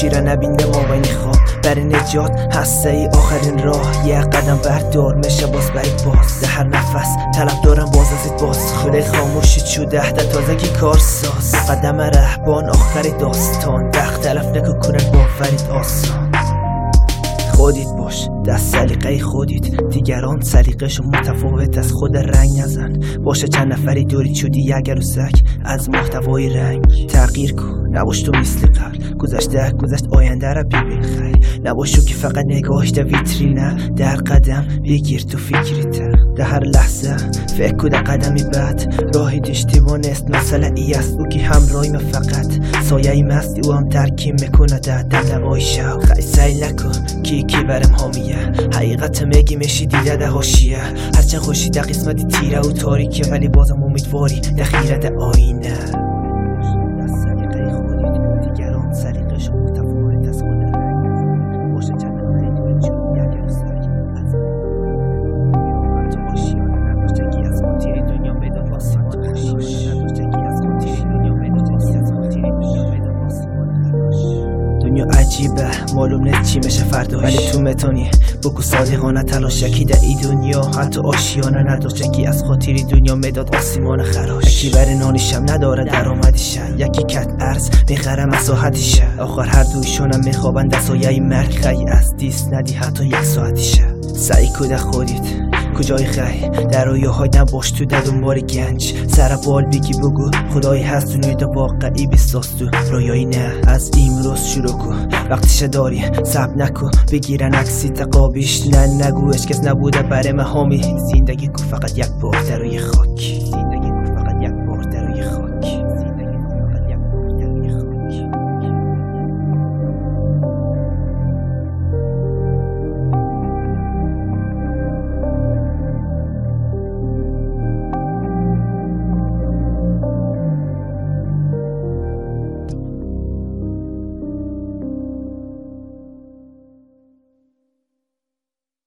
شیره نبینده ما خواب برای نجات هسته ای آخرین راه. یه قدم بردار میشه باز برید باز. ده هر نفس طلب دارم باز ازید باز. خونه خاموشی چو ده ده تازگی کارساز قدم رهبان آخر داستان. وقت تلف نکو کنن باورید آسان. خودید باش. دست سلیقه خودید دیگران سلیقهشون متفاوت از خود رنگ نزن. باشه چند نفری دوری چودی اگر و سک از محتوای رنگ. تغییر کن. نباش تو مثل قبل. گذشته گذشت آینده را ببین. خیر. نباش که فقط نگاهش در ویترینه در قدم بگیر تو فکریت. در هر لحظه. فکر کده قدمی بعد راهی اشتباه نیست. مسئله ای است. او که همراهی فقط. سایه ای مستی او هم ترکیم می‌کنه در دلوای شو خیلی سعی نکن. کی کی برم حامیه. حقیقت میگی میشی دیده ده هاشیه. هرچند خوشی در قسمت تیره و تاریکه ولی بازم امیدواری در خیرت آینه. عجیبه. معلوم نیست چی میشه فردا. ولی تو متانی بکو صادقانه تلاش یکی در ای دنیا. حتی آشیانه نداشت. از خاطری دنیا می‌داد آسیمان خراش. یکی بر نانیشم نداره درآمدیشه یکی کت ارز می‌خره مساحتیشه آخر هر دویشونم میخوابن در سایه مرگ خی از دیست ندی. حتی یک ساعتیشه سعی کده خودید کجای خی؟ در رویاهای نباش تو در دنبال گنج. سر بال بگی بگو خدایی هست دنیای دا واقعی بساز تو رویایی نه. از امروز شروع کن. وقتش داری. سب نکن. بگیرن عکسی تقابیش. نه نگو کس نبوده برای مهامی. زندگی کو فقط یک بار در روی خاک.